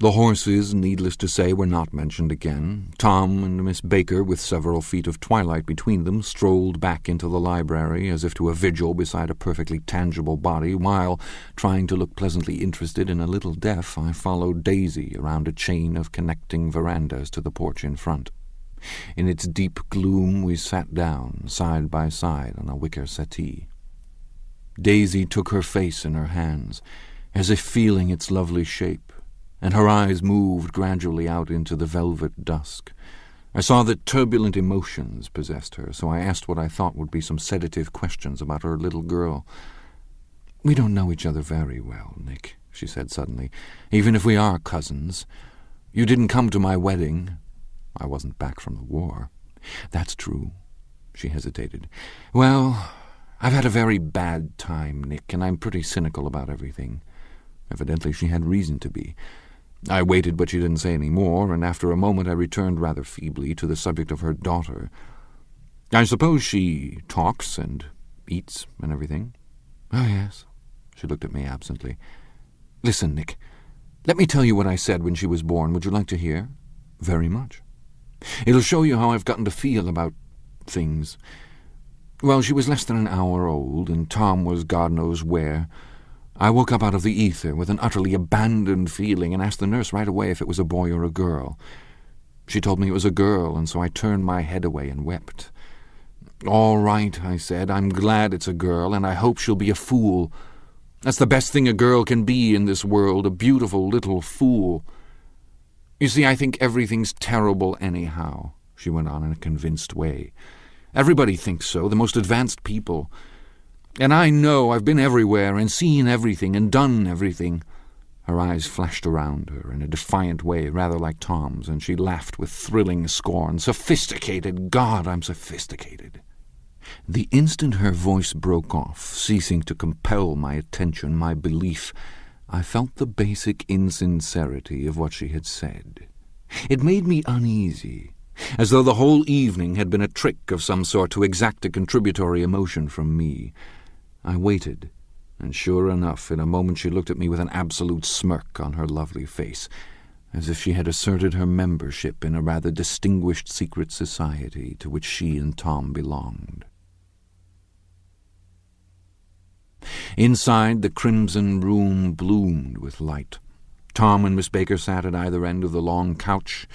The horses, needless to say, were not mentioned again. Tom and Miss Baker, with several feet of twilight between them, strolled back into the library as if to a vigil beside a perfectly tangible body, while, trying to look pleasantly interested and a little deaf, I followed Daisy around a chain of connecting verandas to the porch in front. In its deep gloom we sat down, side by side, on a wicker settee. Daisy took her face in her hands, as if feeling its lovely shape and her eyes moved gradually out into the velvet dusk. I saw that turbulent emotions possessed her, so I asked what I thought would be some sedative questions about her little girl. We don't know each other very well, Nick, she said suddenly, even if we are cousins. You didn't come to my wedding. I wasn't back from the war. That's true. She hesitated. Well, I've had a very bad time, Nick, and I'm pretty cynical about everything. Evidently she had reason to be. I waited, but she didn't say any more, and after a moment I returned rather feebly to the subject of her daughter. I suppose she talks and eats and everything? Oh, yes. She looked at me absently. Listen, Nick. Let me tell you what I said when she was born. Would you like to hear? Very much. It'll show you how I've gotten to feel about things. Well, she was less than an hour old, and Tom was God knows where. I woke up out of the ether with an utterly abandoned feeling and asked the nurse right away if it was a boy or a girl. She told me it was a girl, and so I turned my head away and wept. All right, I said, I'm glad it's a girl, and I hope she'll be a fool. That's the best thing a girl can be in this world, a beautiful little fool. You see, I think everything's terrible anyhow, she went on in a convinced way. Everybody thinks so, the most advanced people. And I know I've been everywhere and seen everything and done everything. Her eyes flashed around her in a defiant way, rather like Tom's, and she laughed with thrilling scorn. Sophisticated! God, I'm sophisticated! The instant her voice broke off, ceasing to compel my attention, my belief, I felt the basic insincerity of what she had said. It made me uneasy, as though the whole evening had been a trick of some sort to exact a contributory emotion from me. I waited, and sure enough, in a moment she looked at me with an absolute smirk on her lovely face, as if she had asserted her membership in a rather distinguished secret society to which she and Tom belonged. Inside, the crimson room bloomed with light. Tom and Miss Baker sat at either end of the long couch,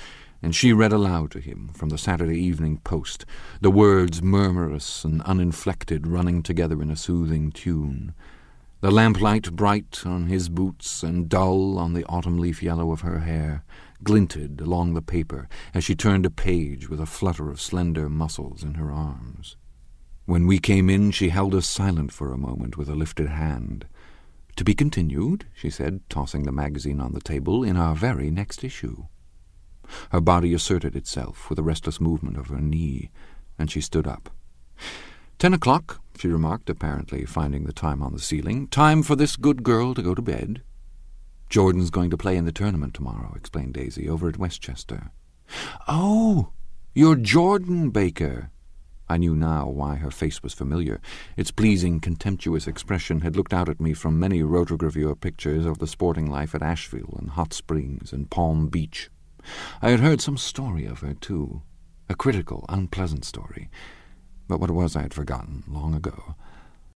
and she read aloud to him from the Saturday Evening Post, the words murmurous and uninflected running together in a soothing tune. The lamplight, bright on his boots and dull on the autumn leaf yellow of her hair, glinted along the paper as she turned a page with a flutter of slender muscles in her arms. When we came in, she held us silent for a moment with a lifted hand. To be continued, she said, tossing the magazine on the table, in our very next issue. Her body asserted itself with a restless movement of her knee, and she stood up. Ten o'clock, she remarked, apparently finding the time on the ceiling. Time for this good girl to go to bed. Jordan's going to play in the tournament tomorrow, explained Daisy, over at Westchester. Oh, you're Jordan Baker. I knew now why her face was familiar. Its pleasing, contemptuous expression had looked out at me from many rotogravure pictures of the sporting life at Asheville and Hot Springs and Palm Beach. I had heard some story of her, too. A critical, unpleasant story. But what it was I had forgotten long ago.